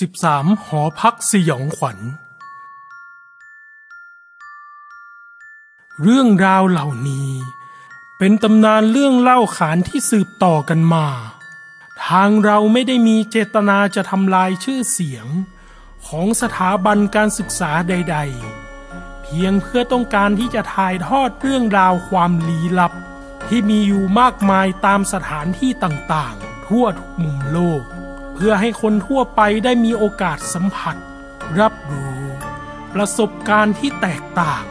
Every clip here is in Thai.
13 หอพักสยองขวัญ เรื่องราวเหล่านี้ เป็นตำนานเรื่องเล่าขานที่สืบต่อกันมา ทางเราไม่ได้มีเจตนาจะทำลายชื่อเสียง ของสถาบันการศึกษาใด ๆ เพียงเพื่อต้องการที่จะถ่ายทอดเรื่องราวความลี้ลับ ที่มีอยู่มากมายตามสถานที่ต่างๆ ทั่วทุกมุมโลก เพื่อให้คนทั่วไปได้มีโอกาสสัมผัส รับรู้ ประสบการณ์ที่แตกต่าง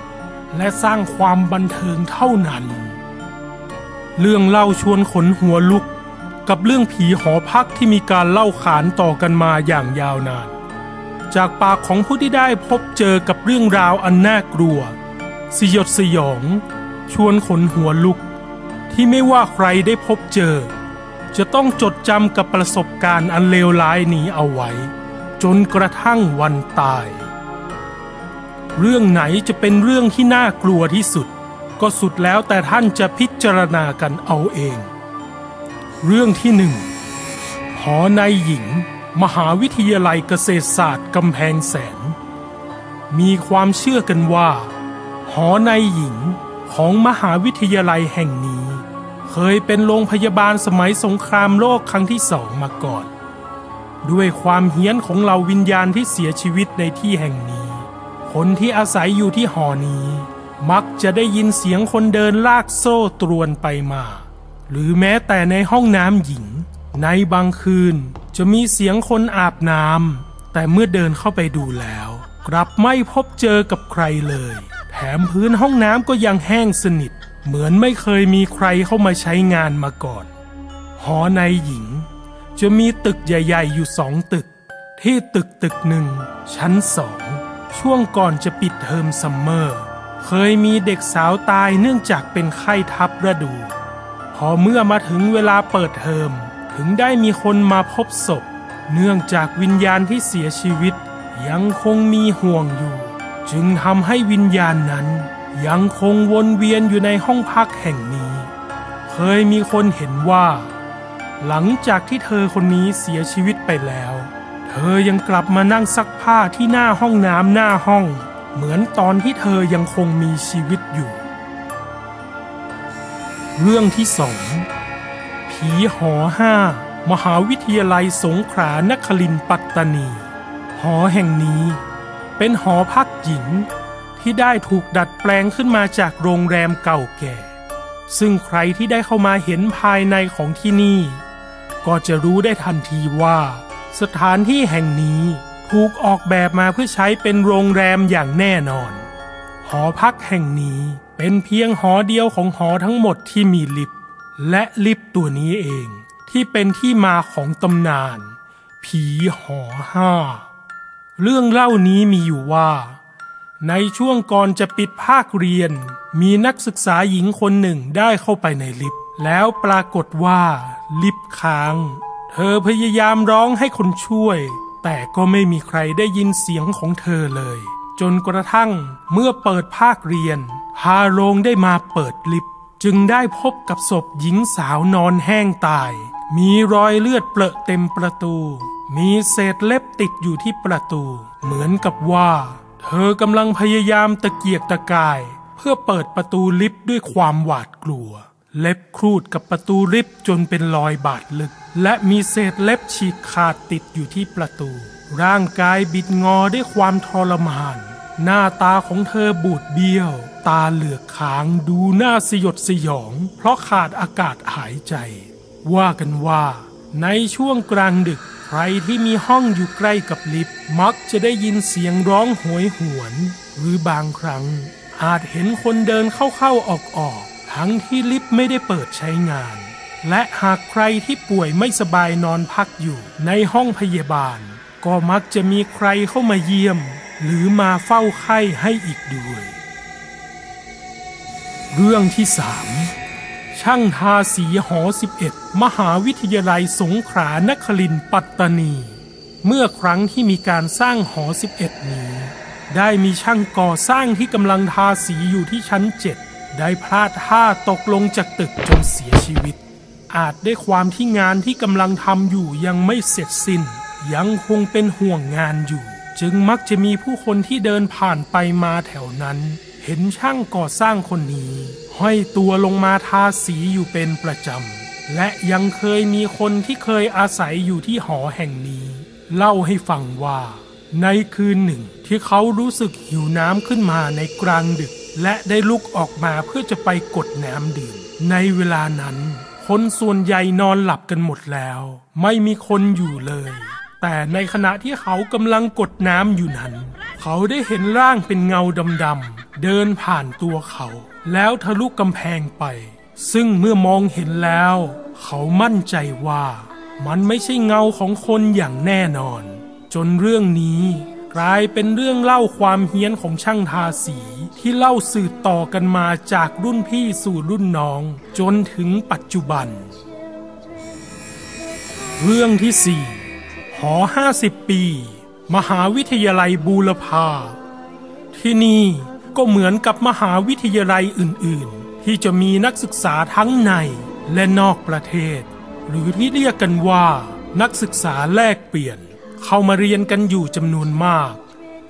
และสร้างความบันเทิงเท่านั้น เรื่องเล่าชวนขนหัวลุก กับเรื่องผีหอพักที่มีการเล่าขานต่อกันมาอย่างยาวนาน จากปากของผู้ที่ได้พบเจอกับเรื่องราวอันน่ากลัว สยดสยอง ชวนขนหัวลุก ที่ไม่ว่าใครได้พบเจอ จะต้องจดจำกับประสบการณ์อันเลวร้ายนี้เอาไว้ จนกระทั่งวันตาย เรื่องไหนจะเป็นเรื่องที่น่ากลัวที่สุด ก็สุดแล้วแต่ท่านจะพิจารณากันเอาเอง เรื่องที่หนึ่งหอในหญิง มหาวิทยาลัยเกษตรศาสตร์กำแพงแสน มีความเชื่อกันว่า หอในหญิงของมหาวิทยาลัยแห่งนี้ เคยเป็นโรงพยาบาลสมัยสงครามโลกครั้งที่สองมาก่อน ด้วยความเฮี้ยนของเหล่าวิญญาณที่เสียชีวิตในที่แห่งนี้ คนที่อาศัยอยู่ที่หอนี้ มักจะได้ยินเสียงคนเดินลากโซ่ตรวนไปมา หรือแม้แต่ในห้องน้ำหญิง ในบางคืนจะมีเสียงคนอาบน้ำแต่เมื่อเดินเข้าไปดูแล้ว กลับไม่พบเจอกับใครเลย แถมพื้นห้องน้ำก็ยังแห้งสนิท เหมือนไม่เคยมีใครเข้ามาใช้งานมาก่อน หอในหญิง จะมีตึกใหญ่ๆ อยู่สองตึก ที่ตึกตึกหนึ่ง ชั้นสอง ช่วงก่อนจะปิดเทอมซัมเมอร์ เคยมีเด็กสาวตายเนื่องจากเป็นไข้ทับฤดู พอเมื่อมาถึงเวลาเปิดเทอม ถึงได้มีคนมาพบศพ เนื่องจากวิญญาณที่เสียชีวิต ยังคงมีห่วงอยู่ จึงทำให้วิญญาณนั้น ยังคงวนเวียนอยู่ในห้องพักแห่งนี้ เคยมีคนเห็นว่า หลังจากที่เธอคนนี้เสียชีวิตไปแล้ว เธอยังกลับมานั่งซักผ้าที่หน้าห้องน้ำหน้าห้อง เหมือนตอนที่เธอยังคงมีชีวิตอยู่ เรื่องที่สองผีหอห้ามหาวิทยาลัยสงขลานครินทร์ปัตตานี หอแห่งนี้เป็นหอพักหญิง ที่ได้ถูกดัดแปลงขึ้นมาจากโรงแรมเก่าแก่ ซึ่งใครที่ได้เข้ามาเห็นภายในของที่นี่ ก็จะรู้ได้ทันทีว่า สถานที่แห่งนี้ถูกออกแบบมาเพื่อใช้เป็นโรงแรมอย่างแน่นอน หอพักแห่งนี้เป็นเพียงหอเดียวของหอทั้งหมดที่มีลิฟต์และลิฟต์ตัวนี้เองที่เป็นที่มาของตำนาน ผีหอห้า เรื่องเล่านี้มีอยู่ว่า ในช่วงก่อนจะปิดภาคเรียน มีนักศึกษาหญิงคนหนึ่งได้เข้าไปในลิฟต์แล้วปรากฏว่าลิฟต์ค้าง เธอพยายามร้องให้คนช่วย แต่ก็ไม่มีใครได้ยินเสียงของเธอเลย จนกระทั่งเมื่อเปิดภาคเรียนพาโรงได้มาเปิดลิฟต์จึงได้พบกับศพหญิงสาวนอนแห้งตาย มีรอยเลือดเปรอะเต็มประตู มีเศษเล็บติดอยู่ที่ประตู เหมือนกับว่า เธอกำลังพยายามตะเกียกตะกาย เพื่อเปิดประตูลิฟต์ด้วยความหวาดกลัว เล็บครูดกับประตูลิฟต์จนเป็นรอยบาดลึก และมีเศษเล็บฉีกขาดติดอยู่ที่ประตู ร่างกายบิดงอด้วยความทรมาน หน้าตาของเธอบูดเบี้ยว ตาเหลือกค้างดูหน้าสยดสยอง เพราะขาดอากาศหายใจ ว่ากันว่า ในช่วงกลางดึก ใครที่มีห้องอยู่ใกล้กับลิฟต์มักจะได้ยินเสียงร้องโหยหวน หรือบางครั้ง อาจเห็นคนเดินเข้าๆออกๆทั้งที่ลิฟต์ไม่ได้เปิดใช้งาน และหากใครที่ป่วยไม่สบายนอนพักอยู่ในห้องพยาบาล ก็มักจะมีใครเข้ามาเยี่ยม หรือมาเฝ้าไข้ให้อีกด้วย เรื่องที่สาม ช่างทาสีหอ 11 มหาวิทยาลัยสงขลานครินปัตตานี เมื่อครั้งที่มีการสร้างหอ 11 นี้ ได้มีช่างก่อสร้างที่กำลังทาสีอยู่ที่ชั้น 7 ได้พลาดท่าตกลงจากตึกจนเสียชีวิต อาจได้ความที่งานที่กำลังทำอยู่ยังไม่เสร็จสิ้น ยังคงเป็นห่วงงานอยู่ จึงมักจะมีผู้คนที่เดินผ่านไปมาแถวนั้น เห็นช่างก่อสร้างคนนี้ ห้อยตัวลงมาทาสีอยู่เป็นประจำ และยังเคยมีคนที่เคยอาศัยอยู่ที่หอแห่งนี้ เล่าให้ฟังว่า ในคืนหนึ่งที่เขารู้สึกหิวน้ำขึ้นมาในกลางดึก และได้ลุกออกมาเพื่อจะไปกดน้ำดื่ม ในเวลานั้น คนส่วนใหญ่นอนหลับกันหมดแล้ว ไม่มีคนอยู่เลย แต่ในขณะที่เขากำลังกดน้ำอยู่นั้น เขาได้เห็นร่างเป็นเงาดำๆเดินผ่านตัวเขา แล้วทะลุกำแพงไป ซึ่งเมื่อมองเห็นแล้ว เขามั่นใจว่ามันไม่ใช่เงาของคนอย่างแน่นอน จนเรื่องนี้กลายเป็นเรื่องเล่าความเฮี้ยนของช่างทาสีที่เล่าสืบต่อกันมาจากรุ่นพี่สู่รุ่นน้อง จนถึงปัจจุบัน เรื่องที่สี่หอห้าสิบปี มหาวิทยาลัยบูรพาที่นี่ ก็เหมือนกับมหาวิทยาลัยอื่นๆ ที่จะมีนักศึกษาทั้งในและนอกประเทศ หรือที่เรียกกันว่า นักศึกษาแลกเปลี่ยน เข้ามาเรียนกันอยู่จำนวนมาก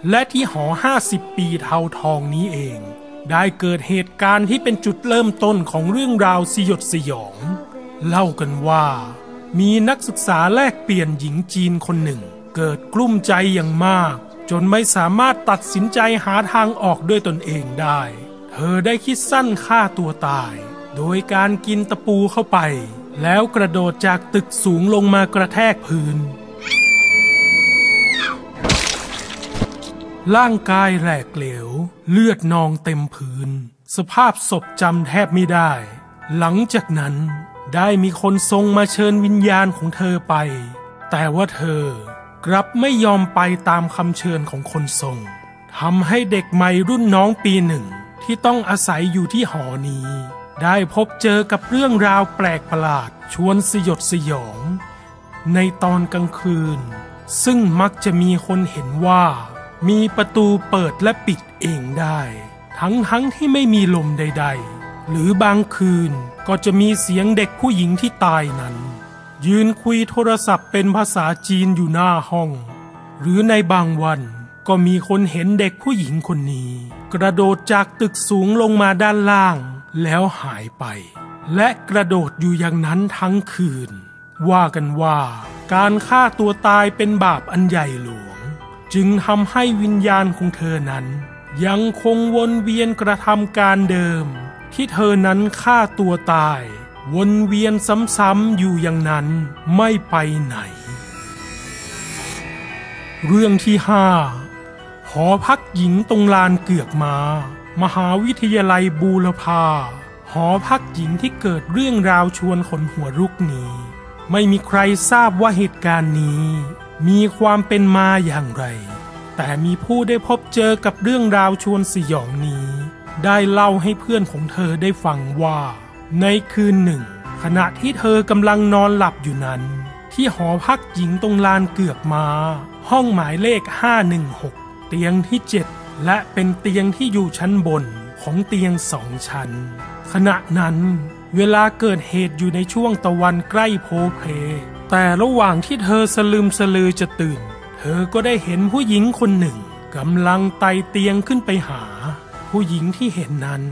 และที่หอ 50 ปีเทาทองนี้เอง ได้เกิดเหตุการณ์ที่เป็นจุดเริ่มต้นของเรื่องราวสยดสยอง เล่ากันว่า มีนักศึกษาแลกเปลี่ยนหญิงจีนคนหนึ่ง เกิดกลุ้มใจอย่างมาก จนไม่สามารถตัดสินใจหาทางออกด้วยตนเองได้ เธอได้คิดสั้นฆ่าตัวตาย โดยการกินตะปูเข้าไป แล้วกระโดดจากตึกสูงลงมากระแทกพื้น ร่างกายแหลกเหลว เลือดนองเต็มพื้น สภาพศพจำแทบไม่ได้ หลังจากนั้นได้มีคนทรงมาเชิญวิญญาณของเธอไป แต่ว่าเธอ กลับไม่ยอมไปตามคำเชิญของคนทรงทำให้เด็กใหม่รุ่นน้องปีหนึ่งที่ต้องอาศัยอยู่ที่หอนี้ ได้พบเจอกับเรื่องราวแปลกประหลาดชวนสยดสยอง ในตอนกลางคืน ซึ่งมักจะมีคนเห็นว่า มีประตูเปิดและปิดเองได้ ทั้งทั้งที่ไม่มีลมใด ๆ หรือบางคืนก็จะมีเสียงเด็กผู้หญิงที่ตายนั้น ยืนคุยโทรศัพท์เป็นภาษาจีนอยู่หน้าห้อง หรือในบางวันก็มีคนเห็นเด็กผู้หญิงคนนี้ กระโดดจากตึกสูงลงมาด้านล่าง แล้วหายไป และกระโดดอยู่อย่างนั้นทั้งคืน ว่ากันว่า การฆ่าตัวตายเป็นบาปอันใหญ่หลวง จึงทำให้วิญญาณของเธอนั้น ยังคงวนเวียนกระทำการเดิม ที่เธอนั้นฆ่าตัวตาย วนเวียนซ้ำๆอยู่อย่างนั้นไม่ไปไหน เรื่องที่ห้าหอพักหญิงตรงลานเกือกมา มหาวิทยาลัยบูรพาหอพักหญิงที่เกิดเรื่องราวชวนขนหัวลุกนี้ ไม่มีใครทราบว่าเหตุการณ์นี้ มีความเป็นมาอย่างไร แต่มีผู้ได้พบเจอกับเรื่องราวชวนสยองนี้ ได้เล่าให้เพื่อนของเธอได้ฟังว่า ในคืนหนึ่ง ขณะที่เธอกำลังนอนหลับอยู่นั้น ที่หอพักหญิงตรงลานเกือกมา ห้องหมายเลข 516 เตียงที่ 7 และเป็นเตียงที่อยู่ชั้นบนของเตียงสองชั้น ขณะนั้น เวลาเกิดเหตุอยู่ในช่วงตะวันใกล้โพเพแต่ระหว่างที่เธอสลืมสลือจะตื่น เธอก็ได้เห็นผู้หญิงคนหนึ่งกำลังไต่เตียงขึ้นไปหา ผู้หญิงที่เห็นนั้น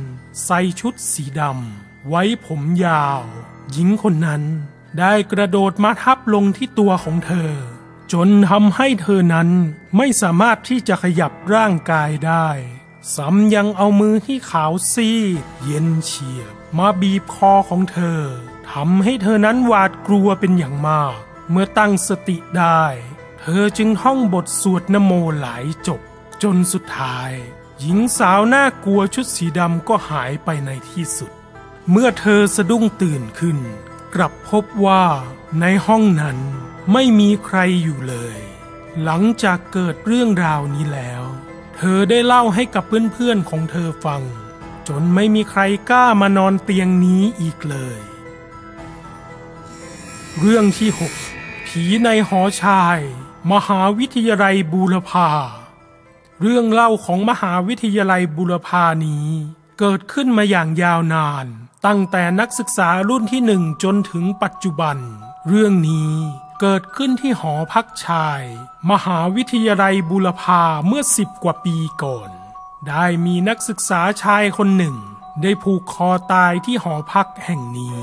ใส่ชุดสีดำ ไว้ผมยาว หญิงคนนั้นได้กระโดดมาทับลงที่ตัวของเธอ จนทำให้เธอนั้นไม่สามารถที่จะขยับร่างกายได้ซ้ำยังเอามือที่ขาวซีดเย็นเฉียบ มาบีบคอของเธอทำให้เธอนั้นหวาดกลัวเป็นอย่างมาก เมื่อตั้งสติได้ เธอจึงท่องบทสวดนโมหลายจบ จนสุดท้าย หญิงสาวน่ากลัวชุดสีดำก็หายไปในที่สุด เมื่อเธอสะดุ้งตื่นขึ้น กลับพบว่าในห้องนั้นไม่มีใครอยู่เลย หลังจากเกิดเรื่องราวนี้แล้ว เธอได้เล่าให้กับเพื่อนๆของเธอฟัง จนไม่มีใครกล้ามานอนเตียงนี้อีกเลย เรื่องที่6ผีในหอชาย มหาวิทยาลัยบูรพาเรื่องเล่าของมหาวิทยาลัยบุรพานี้ เกิดขึ้นมาอย่างยาวนาน ตั้งแต่นักศึกษารุ่นที่หนึ่งจนถึงปัจจุบัน เรื่องนี้เกิดขึ้นที่หอพักชาย มหาวิทยาลัยบุรพาเมื่อสิบกว่าปีก่อน ได้มีนักศึกษาชายคนหนึ่ง ได้ผูกคอตายที่หอพักแห่งนี้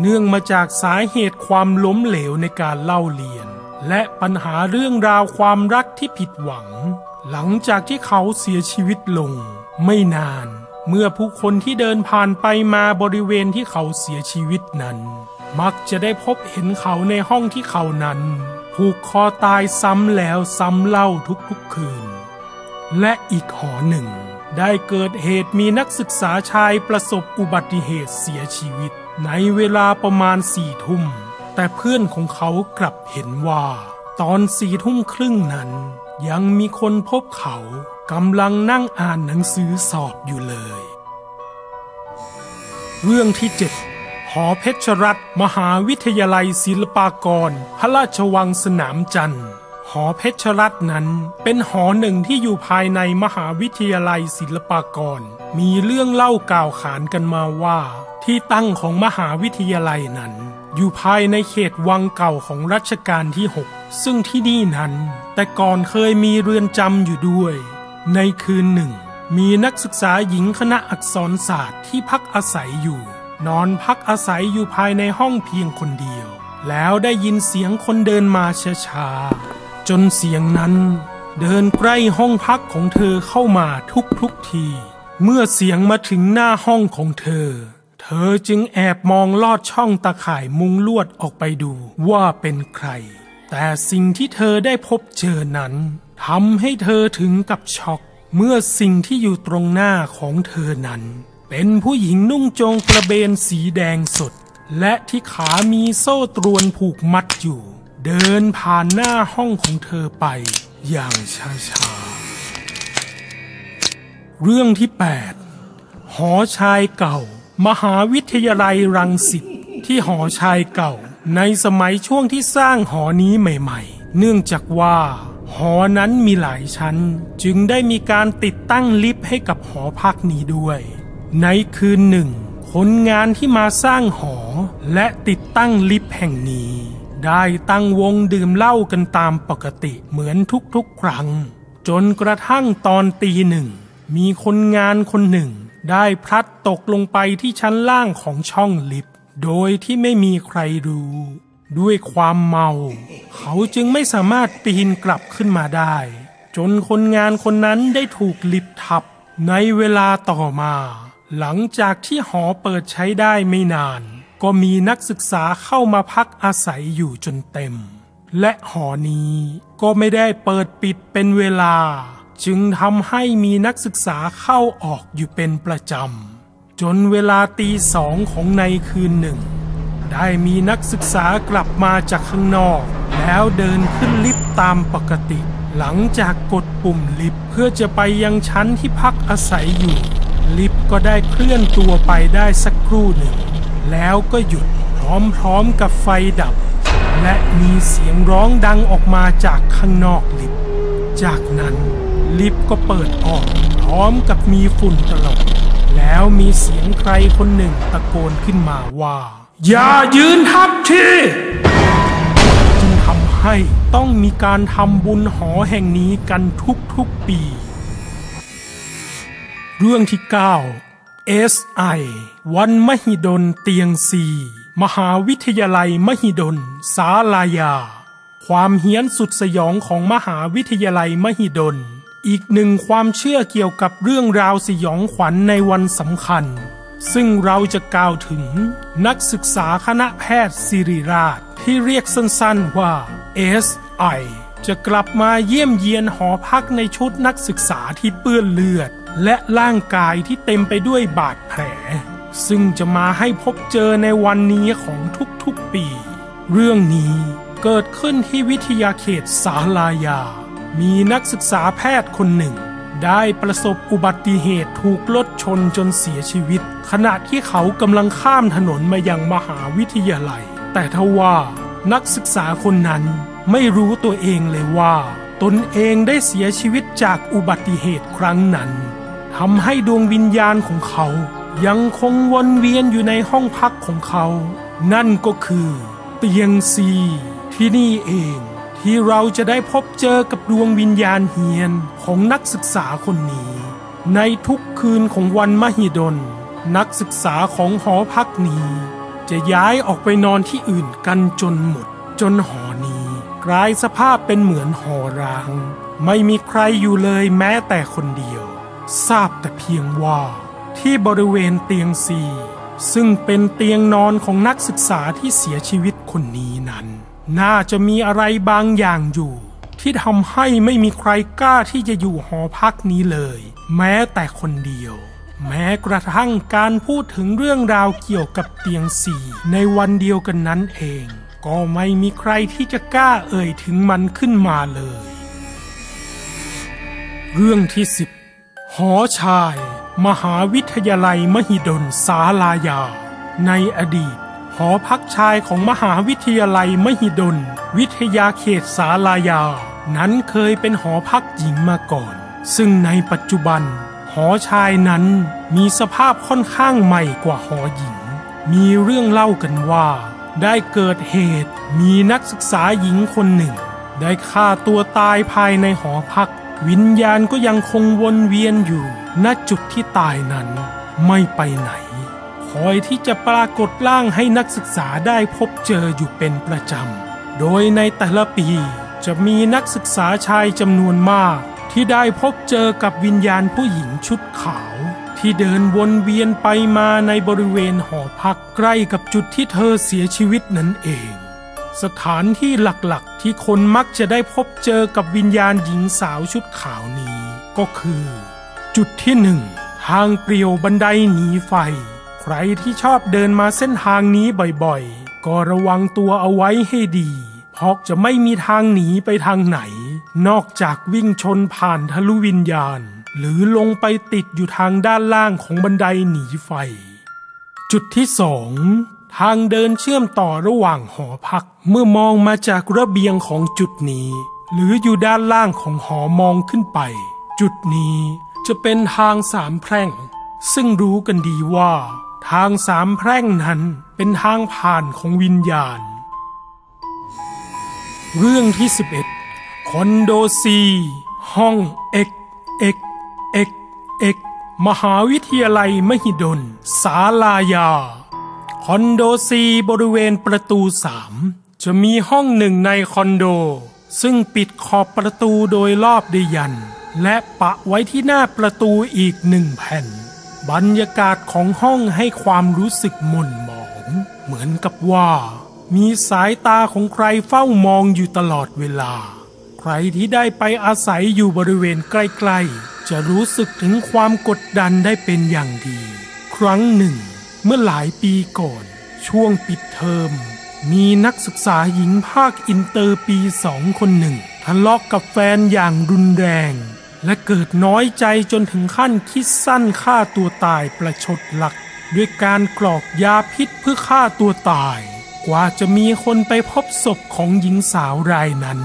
เนื่องมาจากสาเหตุความล้มเหลวในการเล่าเรียน และปัญหาเรื่องราวความรักที่ผิดหวัง หลังจากที่เขาเสียชีวิตลง ไม่นาน เมื่อผู้คนที่เดินผ่านไปมาบริเวณที่เขาเสียชีวิตนั้น มักจะได้พบเห็นเขาในห้องที่เขานั้น ผูกคอตายซ้ำแล้วซ้ำเล่าทุกๆคืน และอีกหอหนึ่ง ได้เกิดเหตุมีนักศึกษาชายประสบอุบัติเหตุเสียชีวิต ในเวลาประมาณสี่ทุ่ม แต่เพื่อนของเขากลับเห็นว่า ตอนสี่ทุ่มครึ่งนั้น ยังมีคนพบเขา กำลังนั่งอ่านหนังสือสอบอยู่เลย เรื่องที่เจ็ดหอเพชรรัตน์มหาวิทยาลัยศิลปากร พระราชวังสนามจันทร์ หอเพชรรัตน์นั้นเป็นหอหนึ่งที่อยู่ภายในมหาวิทยาลัยศิลปากร มีเรื่องเล่ากล่าวขานกันมาว่า ที่ตั้งของมหาวิทยาลัยนั้น อยู่ภายในเขตวังเก่าของรัชกาลที่ 6 ซึ่งที่นี่นั้น แต่ก่อนเคยมีเรือนจำอยู่ด้วย ในคืนหนึ่ง มีนักศึกษาหญิงคณะอักษรศาสตร์ที่พักอาศัยอยู่ นอนพักอาศัยอยู่ภายในห้องเพียงคนเดียว แล้วได้ยินเสียงคนเดินมาช้าๆจนเสียงนั้น เดินใกล้ห้องพักของเธอเข้ามาทุกทุกที เมื่อเสียงมาถึงหน้าห้องของเธอ เธอจึงแอบมองลอดช่องตะข่ายมุงลวดออกไปดูว่าเป็นใคร แต่สิ่งที่เธอได้พบเจอนั้น ทำให้เธอถึงกับช็อกเมื่อสิ่งที่อยู่ตรงหน้าของเธอนั้น เป็นผู้หญิงนุ่งโจงกระเบนสีแดงสด และที่ขามีโซ่ตรวนผูกมัดอยู่ เดินผ่านหน้าห้องของเธอไป อย่างช้าๆ เรื่องที่ 8 หอชายเก่า มหาวิทยาลัยรังสิตที่หอชายเก่า ในสมัยช่วงที่สร้างหอนี้ใหม่ ๆ เนื่องจากว่า หอนั้นมีหลายชั้นจึงได้มีการติดตั้งลิฟต์ให้กับหอพักนี้ด้วย ในคืนหนึ่งคนงานที่มาสร้างหอและติดตั้งลิฟต์แห่งนี้ ได้ตั้งวงดื่มเหล้ากันตามปกติเหมือนทุกๆครั้ง จนกระทั่งตอนตีหนึ่ง มีคนงานคนหนึ่ง ได้พลัดตกลงไปที่ชั้นล่างของช่องลิฟต์โดยที่ไม่มีใครรู้ ด้วยความเมา เขาจึงไม่สามารถปีนกลับขึ้นมาได้ จนคนงานคนนั้นได้ถูกลิฟทับในเวลาต่อมา หลังจากที่หอเปิดใช้ได้ไม่นาน ก็มีนักศึกษาเข้ามาพักอาศัยอยู่จนเต็ม และหอนี้ก็ไม่ได้เปิดปิดเป็นเวลา จึงทำให้มีนักศึกษาเข้าออกอยู่เป็นประจำจนเวลาตีสองของในคืนหนึ่ง ได้มีนักศึกษากลับมาจากข้างนอก แล้วเดินขึ้นลิฟต์ตามปกติ หลังจากกดปุ่มลิฟต์เพื่อจะไปยังชั้นที่พักอาศัยอยู่ ลิฟต์ก็ได้เคลื่อนตัวไปได้สักครู่หนึ่ง แล้วก็หยุดพร้อมๆกับไฟดับ และมีเสียงร้องดังออกมาจากข้างนอกลิฟต์จากนั้นลิฟต์ก็เปิดออก พร้อมกับมีฝุ่นตลบแล้วมีเสียงใครคนหนึ่งตะโกนขึ้นมาว่า อย่ายืนทับที่จึงทำให้ต้องมีการทำบุญหอแห่งนี้กันทุกๆปี เรื่องที่ 9 SI วันมหิดลเตียงสีมหาวิทยาลัยมหิดล สาลายา ความเฮี้ยนสุดสยองของมหาวิทยาลัยมหิดล อีกหนึ่งความเชื่อเกี่ยวกับเรื่องราวสยองขวัญในวันสำคัญ ซึ่งเราจะกล่าวถึงนักศึกษาคณะแพทย์ศิริราช ที่เรียกสั้นๆว่า SI จะกลับมาเยี่ยมเยียนหอพักในชุดนักศึกษาที่เปื้อนเลือด และร่างกายที่เต็มไปด้วยบาดแผล ซึ่งจะมาให้พบเจอในวันนี้ของทุกๆปี เรื่องนี้เกิดขึ้นที่วิทยาเขตสาลายา มีนักศึกษาแพทย์คนหนึ่ง ได้ประสบอุบัติเหตุถูกรถชนจนเสียชีวิต ขณะที่เขากำลังข้ามถนนมายังมหาวิทยาลัย แต่ทว่านักศึกษาคนนั้นไม่รู้ตัวเองเลยว่า ตนเองได้เสียชีวิตจากอุบัติเหตุครั้งนั้นทำให้ดวงวิญญาณของเขา ยังคงวนเวียนอยู่ในห้องพักของเขา นั่นก็คือ เตียงซีทที่นี่เอง ที่เราจะได้พบเจอกับดวงวิญญาณเฮียนของนักศึกษาคนนี้ ในทุกคืนของวันมหิดล นักศึกษาของหอพักนี้ จะย้ายออกไปนอนที่อื่นกันจนหมด จนหอนี้ กลายสภาพเป็นเหมือนหอร้าง ไม่มีใครอยู่เลยแม้แต่คนเดียว ทราบแต่เพียงว่า ที่บริเวณเตียงซีซึ่งเป็นเตียงนอนของนักศึกษาที่เสียชีวิตคนนี้นั้น น่าจะมีอะไรบางอย่างอยู่ ที่ทำให้ไม่มีใครกล้าที่จะอยู่หอพักนี้เลย แม้แต่คนเดียว แม้กระทั่งการพูดถึงเรื่องราวเกี่ยวกับเตียงสี่ในวันเดียวกันนั้นเอง ก็ไม่มีใครที่จะกล้าเอ่ยถึงมันขึ้นมาเลย เรื่องที่สิบหอชาย มหาวิทยาลัยมหิดลสาลายา ในอดีต อพักชายของมหาวิทยาลัยมหิดล วิทยาเขตสาลายา นั้นเคยเป็นหอพักหญิงมาก่อน ซึ่งในปัจจุบัน หอชายนั้นมีสภาพค่อนข้างใหม่กว่าหอหญิง มีเรื่องเล่ากันว่า ได้เกิดเหตุมีนักศึกษาหญิงคนหนึ่ง ได้ฆ่าตัวตายภายในหอพัก วิญญาณก็ยังคงวนเวียนอยู่ณจุดที่ตายนั้นไม่ไปไหน คอยที่จะปรากฏร่างให้นักศึกษาได้พบเจออยู่เป็นประจำ โดยในแต่ละปีจะมีนักศึกษาชายจำนวนมาก ที่ได้พบเจอกับวิญญาณผู้หญิงชุดขาว ที่เดินวนเวียนไปมาในบริเวณหอพักใกล้กับจุดที่เธอเสียชีวิตนั่นเอง สถานที่หลักๆ ที่คนมักจะได้พบเจอกับวิญญาณหญิงสาวชุดขาวนี้ ก็คือ จุดที่หนึ่งทางเปลี่ยวบันไดหนีไฟ ใครที่ชอบเดินมาเส้นทางนี้บ่อยๆ ก็ระวังตัวเอาไว้ให้ดี เพราะจะไม่มีทางหนีไปทางไหน นอกจากวิ่งชนผ่านทะลุวิญญาณ หรือลงไปติดอยู่ทางด้านล่างของบันไดหนีไฟ จุดที่สองทางเดินเชื่อมต่อระหว่างหอพัก เมื่อมองมาจากระเบียงของจุดนี้ หรืออยู่ด้านล่างของหอมองขึ้นไป จุดนี้จะเป็นทางสามแพร่ง ซึ่งรู้กันดีว่า ทางสามแพร่งนั้นเป็นทางผ่านของวิญญาณ เรื่องที่ 11 คอนโดซี ห้อง X X X X มหาวิทยาลัยมหิดล สาลายา คอนโดซีบริเวณประตูสามจะมีห้องหนึ่งในคอนโด ซึ่งปิดขอบประตูโดยรอบด้วยยัน และปะไว้ที่หน้าประตูอีกหนึ่งแผ่น บรรยากาศของห้องให้ความรู้สึกหม่นหมอง เหมือนกับว่า มีสายตาของใครเฝ้ามองอยู่ตลอดเวลา ใครที่ได้ไปอาศัยอยู่บริเวณใกล้ๆ จะรู้สึกถึงความกดดันได้เป็นอย่างดี ครั้งหนึ่ง เมื่อหลายปีก่อน ช่วงปิดเทอม มีนักศึกษาหญิงภาคอินเตอร์ปีสองคนหนึ่งทะเลาะกับแฟนอย่างรุนแรง และเกิดน้อยใจจนถึงขั้นคิดสั้นฆ่าตัวตายประชดรัก ด้วยการกรอกยาพิษเพื่อฆ่าตัวตาย กว่าจะมีคนไปพบศพของหญิงสาวรายนั้น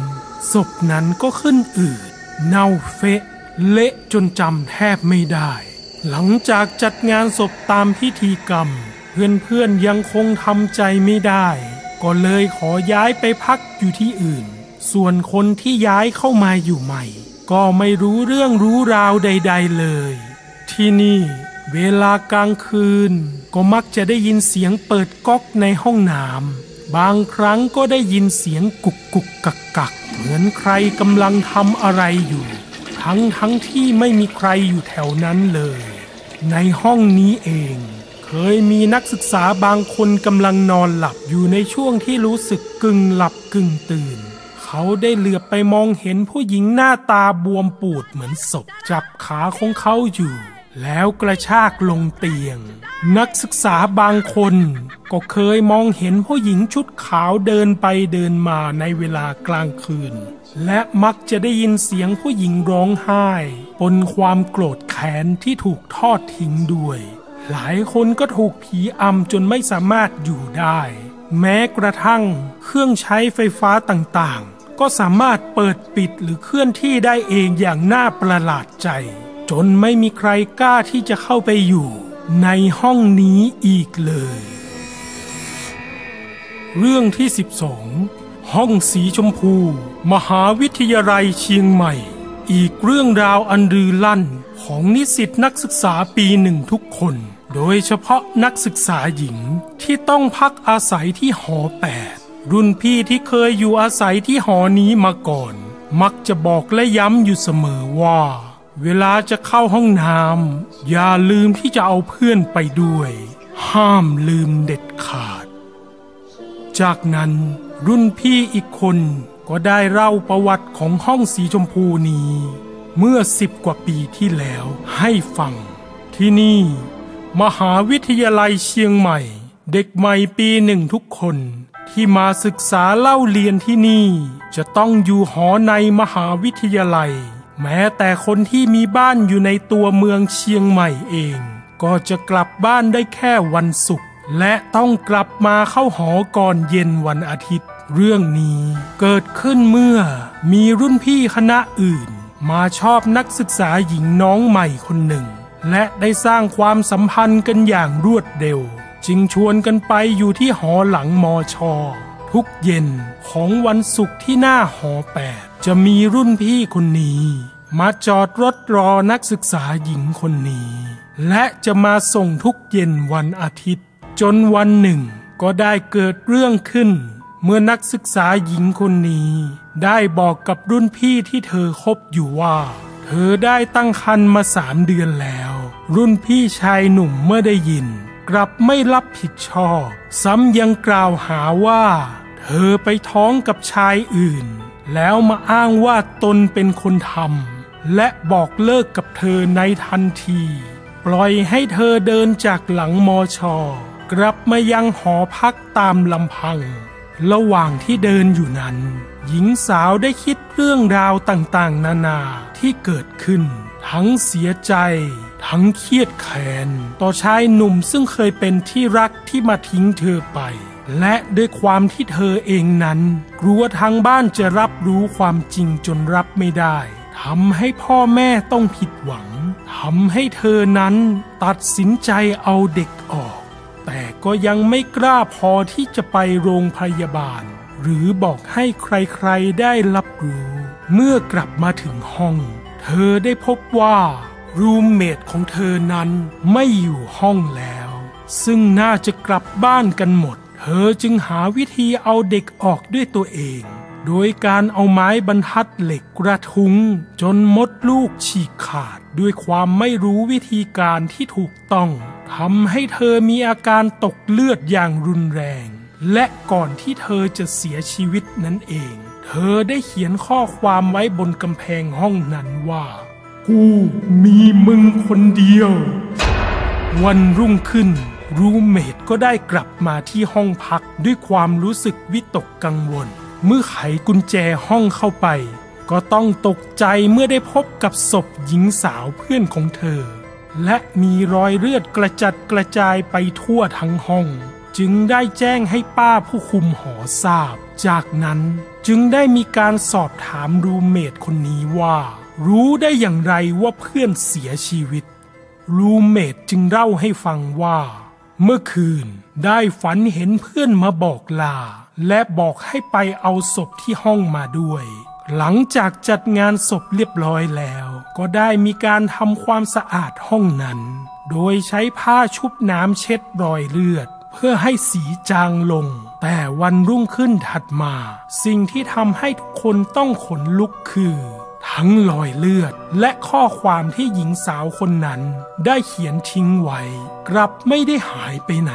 ศพนั้นก็ขึ้นอืดเน่าเฟะ เละจนจำแทบไม่ได้ หลังจากจัดงานศพตามพิธีกรรม เพื่อนๆยังคงทำใจไม่ได้ ก็เลยขอย้ายไปพักอยู่ที่อื่น ส่วนคนที่ย้ายเข้ามาอยู่ใหม่ ก็ไม่รู้เรื่องรู้ราวใด ๆเลย ที่นี่เวลากลางคืน ก็มักจะได้ยินเสียงเปิดก๊อกในห้องน้ำบางครั้งก็ได้ยินเสียงกุกกุกกักกักเหมือนใครกำลังทำอะไรอยู่ ทั้งทั้งที่ไม่มีใครอยู่แถวนั้นเลย ในห้องนี้เอง เคยมีนักศึกษาบางคนกำลังนอนหลับอยู่ในช่วงที่รู้สึกกึ่งหลับกึ่งตื่น เขาได้เหลือบไปมองเห็นผู้หญิงหน้าตาบวมปูดเหมือนศพจับขาของเขาอยู่ แล้วกระชากลงเตียง นักศึกษาบางคน ก็เคยมองเห็นผู้หญิงชุดขาวเดินไปเดินมาในเวลากลางคืน และมักจะได้ยินเสียงผู้หญิงร้องไห้ปนความโกรธแค้นที่ถูกทอดทิ้งด้วย หลายคนก็ถูกผีอำจนไม่สามารถอยู่ได้ แม้กระทั่งเครื่องใช้ไฟฟ้าต่าง ก็สามารถเปิดปิดหรือเคลื่อนที่ได้เองอย่างน่าประหลาดใจ จนไม่มีใครกล้าที่จะเข้าไปอยู่ในห้องนี้อีกเลย เรื่องที่ 12หห้องสีชมพู มหาวิทยาลัยเชียงใหม่ อีกเรื่องราวอันรือลั่นของนิสิตนักศึกษาปีหนึ่งทุกคน โดยเฉพาะนักศึกษาหญิงที่ต้องพักอาศัยที่หอแปด รุ่นพี่ที่เคยอยู่อาศัยที่หอนี้มาก่อน มักจะบอกและย้ำอยู่เสมอว่า เวลาจะเข้าห้องน้ำอย่าลืมที่จะเอาเพื่อนไปด้วย ห้ามลืมเด็ดขาด จากนั้นรุ่นพี่อีกคนก็ได้เล่าประวัติของห้องสีชมพูนี้ เมื่อสิบกว่าปีที่แล้วให้ฟัง ที่นี่ มหาวิทยาลัยเชียงใหม่ เด็กใหม่ปีหนึ่งทุกคน ที่มาศึกษาเล่าเรียนที่นี่ จะต้องอยู่หอในมหาวิทยาลัย แม้แต่คนที่มีบ้านอยู่ในตัวเมืองเชียงใหม่เอง ก็จะกลับบ้านได้แค่วันศุกร์และต้องกลับมาเข้าหอก่อนเย็นวันอาทิตย์ เรื่องนี้เกิดขึ้นเมื่อมีรุ่นพี่คณะอื่น มาชอบนักศึกษาหญิงน้องใหม่คนหนึ่ง และได้สร้างความสัมพันธ์กันอย่างรวดเร็ว จึงชวนกันไปอยู่ที่หอหลังมอชอทุกเย็นของวันศุกร์ที่หน้าหอแปดจะมีรุ่นพี่คนนี้ มาจอดรถรอนักศึกษาหญิงคนนี้ และจะมาส่งทุกเย็นวันอาทิตย์ จนวันหนึ่งก็ได้เกิดเรื่องขึ้น เมื่อนักศึกษาหญิงคนนี้ ได้บอกกับรุ่นพี่ที่เธอคบอยู่ว่า เธอได้ตั้งครรภ์มาสามเดือนแล้ว รุ่นพี่ชายหนุ่มเมื่อได้ยิน กลับไม่รับผิดชอบ ซ้ำยังกล่าวหาว่า เธอไปท้องกับชายอื่น แล้วมาอ้างว่าตนเป็นคนทำและบอกเลิกกับเธอในทันที ปล่อยให้เธอเดินจากหลังมอชอกลับมายังหอพักตามลำพัง ระหว่างที่เดินอยู่นั้น หญิงสาวได้คิดเรื่องราวต่างๆ นานาที่เกิดขึ้น ทั้งเสียใจ ทั้งเครียดแค้นต่อชายหนุ่มซึ่งเคยเป็นที่รักที่มาทิ้งเธอไป และด้วยความที่เธอเองนั้น กลัวทางบ้านจะรับรู้ความจริงจนรับไม่ได้ทำให้พ่อแม่ต้องผิดหวังทำให้เธอนั้นตัดสินใจเอาเด็กออก แต่ก็ยังไม่กล้าพอที่จะไปโรงพยาบาล หรือบอกให้ใครๆได้รับรู้ เมื่อกลับมาถึงห้อง เธอได้พบว่า รูมเมทของเธอนั้นไม่อยู่ห้องแล้ว ซึ่งน่าจะกลับบ้านกันหมด เธอจึงหาวิธีเอาเด็กออกด้วยตัวเอง โดยการเอาไม้บรรทัดเหล็กกระทุ้งจนมดลูกฉีกขาดด้วยความไม่รู้วิธีการที่ถูกต้องทำให้เธอมีอาการตกเลือดอย่างรุนแรง และก่อนที่เธอจะเสียชีวิตนั่นเอง เธอได้เขียนข้อความไว้บนกำแพงห้องนั้นว่า กูมีมึงคนเดียว วันรุ่งขึ้น รูเมทก็ได้กลับมาที่ห้องพักด้วยความรู้สึกวิตกกังวล เมื่อไขกุญแจห้องเข้าไป ก็ต้องตกใจเมื่อได้พบกับศพหญิงสาวเพื่อนของเธอ และมีรอยเลือดกระจัดกระจายไปทั่วทั้งห้อง จึงได้แจ้งให้ป้าผู้คุมหอทราบ จากนั้นจึงได้มีการสอบถามรูเมทคนนี้ว่า รู้ได้อย่างไรว่าเพื่อนเสียชีวิต รูเมทจึงเล่าให้ฟังว่า เมื่อคืนได้ฝันเห็นเพื่อนมาบอกลา และบอกให้ไปเอาศพที่ห้องมาด้วย หลังจากจัดงานศพเรียบร้อยแล้ว ก็ได้มีการทำความสะอาดห้องนั้น โดยใช้ผ้าชุบน้ำเช็ดรอยเลือด เพื่อให้สีจางลง แต่วันรุ่งขึ้นถัดมา สิ่งที่ทำให้ทุกคนต้องขนลุกคือ ทั้งรอยเลือดและข้อความที่หญิงสาวคนนั้น ได้เขียนทิ้งไว้ กลับไม่ได้หายไปไหน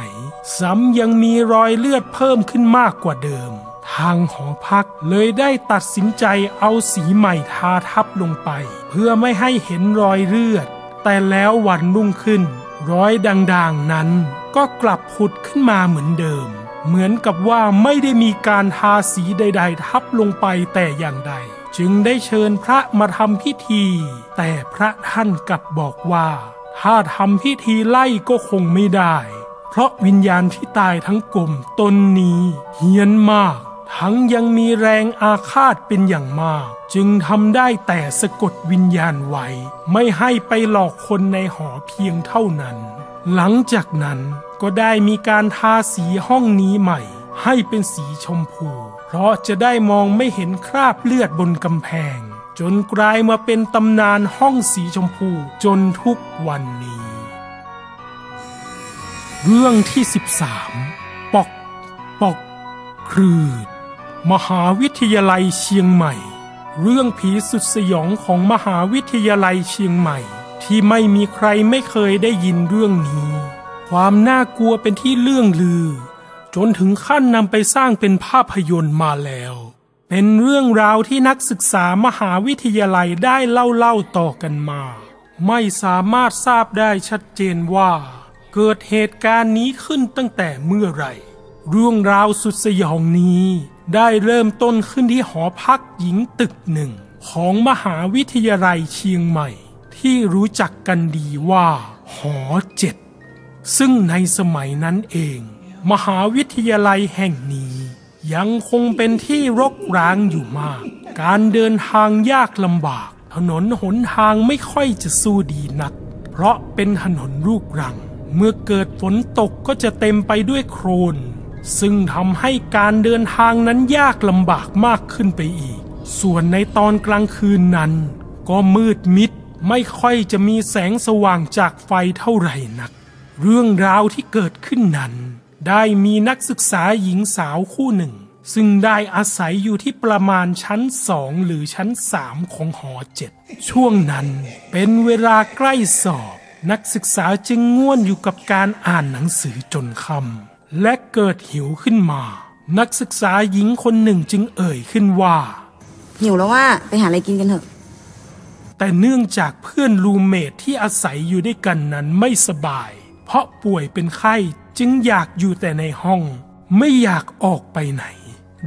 ซ้ำยังมีรอยเลือดเพิ่มขึ้นมากกว่าเดิม ทางหอพักเลยได้ตัดสินใจเอาสีใหม่ทาทับลงไป เพื่อไม่ให้เห็นรอยเลือด แต่แล้ววันรุ่งขึ้น รอยด่างๆนั้น ก็กลับผุดขึ้นมาเหมือนเดิม เหมือนกับว่าไม่ได้มีการทาสีใด ๆ ทับลงไปแต่อย่างใด จึงได้เชิญพระมาทำพิธี แต่พระท่านกลับบอกว่า ถ้าทำพิธีไล่ก็คงไม่ได้ เพราะวิญญาณที่ตายทั้งกลมตนนี้เฮี้ยนมาก ทั้งยังมีแรงอาฆาตเป็นอย่างมาก จึงทำได้แต่สะกดวิญญาณไว้ ไม่ให้ไปหลอกคนในหอเพียงเท่านั้น หลังจากนั้นก็ได้มีการทาสีห้องนี้ใหม่ ให้เป็นสีชมพู เพราะจะได้มองไม่เห็นคราบเลือดบนกำแพง จนกลายมาเป็นตำนานห้องสีชมพูจนทุกวันนี้ เรื่องที่ 13 ปอก ปอก ครืด มหาวิทยาลัยเชียงใหม่ เรื่องผีสุดสยองของมหาวิทยาลัยเชียงใหม่ ที่ไม่มีใครไม่เคยได้ยินเรื่องนี้ ความน่ากลัวเป็นที่เรื่องลือ จนถึงขั้นนำไปสร้างเป็นภาพยนตร์มาแล้ว เป็นเรื่องราวที่นักศึกษามหาวิทยาลัยได้เล่าเล่าต่อกันมา ไม่สามารถทราบได้ชัดเจนว่า เกิดเหตุการณ์นี้ขึ้นตั้งแต่เมื่อไหร่ เรื่องราวสุดสยองนี้ได้เริ่มต้นขึ้นที่หอพักหญิงตึกหนึ่ง ของมหาวิทยาลัยเชียงใหม่ ที่รู้จักกันดีว่า หอเจ็ดซึ่งในสมัยนั้นเอง มหาวิทยาลัยแห่งนี้ ยังคงเป็นที่รกร้างอยู่มาก การเดินทางยากลำบาก ถนนหนทางไม่ค่อยจะสู้ดีนัก เพราะเป็นถนนลูกรัง เมื่อเกิดฝนตกก็จะเต็มไปด้วยโครน ซึ่งทำให้การเดินทางนั้นยากลำบากมากขึ้นไปอีก ส่วนในตอนกลางคืนนั้น ก็มืดมิดไม่ค่อยจะมีแสงสว่างจากไฟเท่าไหร่นัก เรื่องราวที่เกิดขึ้นนั้น ได้มีนักศึกษาหญิงสาวคู่หนึ่ง ซึ่งได้อาศัยอยู่ที่ประมาณชั้นสองหรือชั้นสามของหอเจ็ดช่วงนั้นเป็นเวลาใกล้สอบ นักศึกษาจึงง่วนอยู่กับการอ่านหนังสือจนค่ำและเกิดหิวขึ้นมา นักศึกษาหญิงคนหนึ่งจึงเอ่ยขึ้นว่า หิวแล้วว่าไปหาอะไรกินกันเถอะ แต่เนื่องจากเพื่อนรูมเมทที่อาศัยอยู่ด้วยกันนั้นไม่สบาย เพราะป่วยเป็นไข้ จึงอยากอยู่แต่ในห้อง ไม่อยากออกไปไหน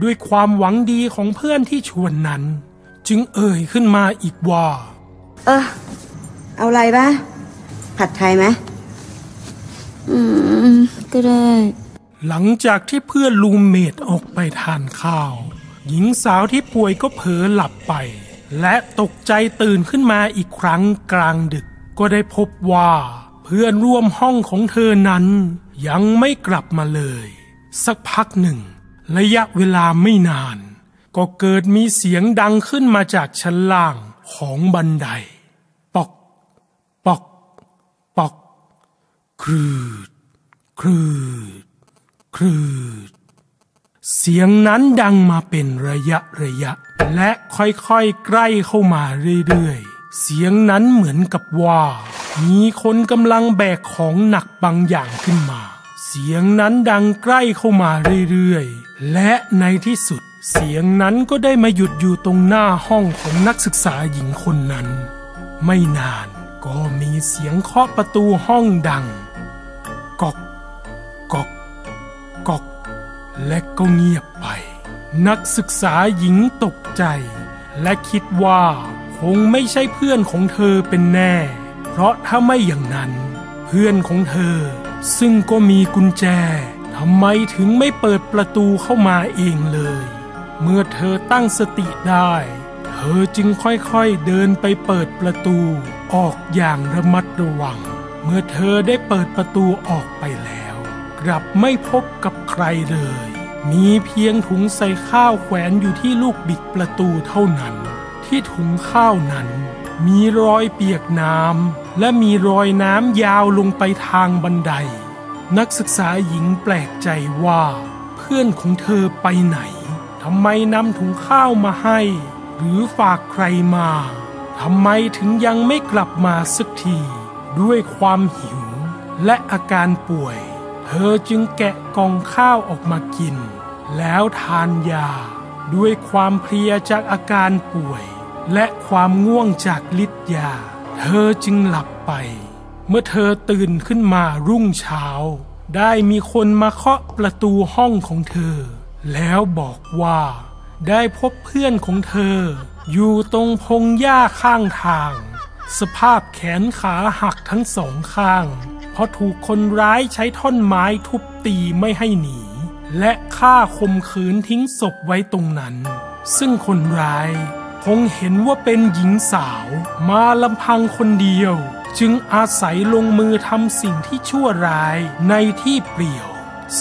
ด้วยความหวังดีของเพื่อนที่ชวนนั้น จึงเอ่ยขึ้นมาอีกว่า เออ เอาอะไรปะผัดไทยไหมอืม ก็ได้ หลังจากที่เพื่อนรูมเมทออกไปทานข้าว หญิงสาวที่ป่วยก็เผลอหลับไป และตกใจตื่นขึ้นมาอีกครั้งกลางดึก ก็ได้พบว่า เพื่อนร่วมห้องของเธอนั้น ยังไม่กลับมาเลย สักพักหนึ่ง ระยะเวลาไม่นาน ก็เกิดมีเสียงดังขึ้นมาจากชั้นล่างของบันได ปอก ปอก ปอก ครืด ครืด ครืด เสียงนั้นดังมาเป็นระยะระยะ และค่อยๆ ใกล้เข้ามาเรื่อยๆ เสียงนั้นเหมือนกับว่า มีคนกำลังแบกของหนักบางอย่างขึ้นมา เสียงนั้นดังใกล้เข้ามาเรื่อยๆ และในที่สุด เสียงนั้นก็ได้มาหยุดอยู่ตรงหน้าห้องของนักศึกษาหญิงคนนั้น ไม่นานก็มีเสียงเคาะประตูห้องดังกอกกอกกอก และก็เงียบไป นักศึกษาหญิงตกใจ และคิดว่า คงไม่ใช่เพื่อนของเธอเป็นแน่ เพราะถ้าไม่อย่างนั้น เพื่อนของเธอ ซึ่งก็มีกุญแจทำไมถึงไม่เปิดประตูเข้ามาเองเลย เมื่อเธอตั้งสติได้ เธอจึงค่อยๆเดินไปเปิดประตูออกอย่างระมัดระวัง เมื่อเธอได้เปิดประตูออกไปแล้ว กลับไม่พบกับใครเลย มีเพียงถุงใส่ข้าวแขวนอยู่ที่ลูกบิดประตูเท่านั้น ที่ถุงข้าวนั้น มีรอยเปียกน้ำและมีรอยน้ำยาวลงไปทางบันได นักศึกษาหญิงแปลกใจว่า เพื่อนของเธอไปไหนทำไมนำถุงข้าวมาให้ หรือฝากใครมาทำไมถึงยังไม่กลับมาสักที ด้วยความหิว และอาการป่วย เธอจึงแกะกล่องข้าวออกมากิน แล้วทานยา ด้วยความเพลียจากอาการป่วย และความง่วงจากฤทธิ์ยา เธอจึงหลับไป เมื่อเธอตื่นขึ้นมารุ่งเช้า ได้มีคนมาเคาะประตูห้องของเธอ แล้วบอกว่า ได้พบเพื่อนของเธอ อยู่ตรงพงหญ้าข้างทาง สภาพแขนขาหักทั้งสองข้าง เพราะถูกคนร้ายใช้ท่อนไม้ทุบตีไม่ให้หนี และฆ่าข่มขืนทิ้งศพไว้ตรงนั้น ซึ่งคนร้าย คงเห็นว่าเป็นหญิงสาวมาลำพังคนเดียว จึงอาศัยลงมือทำสิ่งที่ชั่วร้ายในที่เปลี่ยว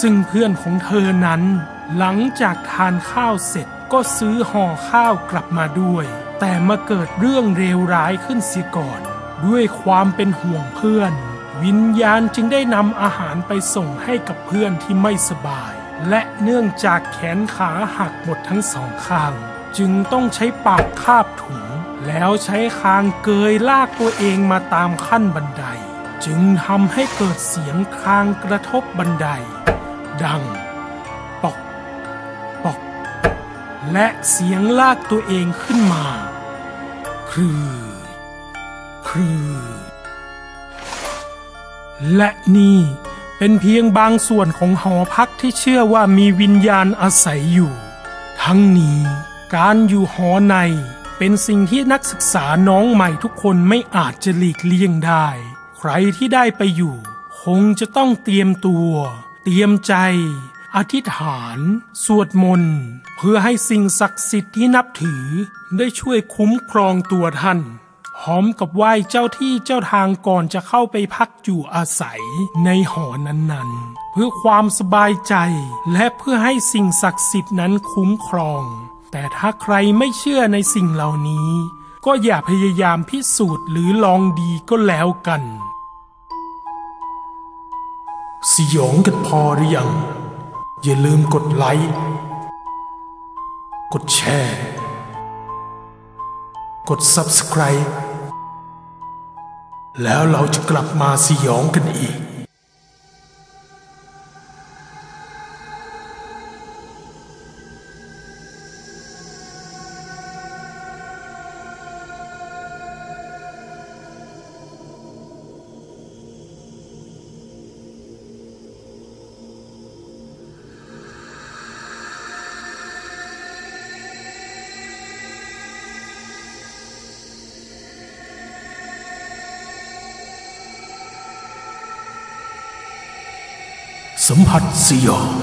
ซึ่งเพื่อนของเธอนั้น หลังจากทานข้าวเสร็จก็ซื้อห่อข้าวกลับมาด้วย แต่มาเกิดเรื่องเลวร้ายขึ้นเสียก่อน ด้วยความเป็นห่วงเพื่อน วิญญาณจึงได้นำอาหารไปส่งให้กับเพื่อนที่ไม่สบาย และเนื่องจากแขนขาหักหมดทั้งสองข้าง จึงต้องใช้ปากคาบถุง แล้วใช้คางเกยลากตัวเองมาตามขั้นบันได จึงทำให้เกิดเสียงคางกระทบบันได ดัง ปอก ปอก และเสียงลากตัวเองขึ้นมาครืดครืดและนี่เป็นเพียงบางส่วนของหอพักที่เชื่อว่ามีวิญญาณอาศัยอยู่ ทั้งนี้ การอยู่หอในเป็นสิ่งที่นักศึกษาน้องใหม่ทุกคนไม่อาจจะหลีกเลี่ยงได้ ใครที่ได้ไปอยู่ คงจะต้องเตรียมตัว เตรียมใจ อธิษฐาน สวดมนต์ เพื่อให้สิ่งศักดิ์สิทธิ์ที่นับถือ ได้ช่วยคุ้มครองตัวท่านพร้อมกับไหว้เจ้าที่เจ้าทางก่อนจะเข้าไปพักอยู่อาศัยในหอนั้นๆ เพื่อความสบายใจและเพื่อให้สิ่งศักดิ์สิทธิ์นั้นคุ้มครอง แต่ถ้าใครไม่เชื่อในสิ่งเหล่านี้ ก็อย่าพยายามพิสูจน์หรือลองดีก็แล้วกัน สยองกันพอหรือยัง อย่าลืมกดไลค์ กดแชร์ กด Subscribe แล้วเราจะกลับมาสยองกันอีก see y'all.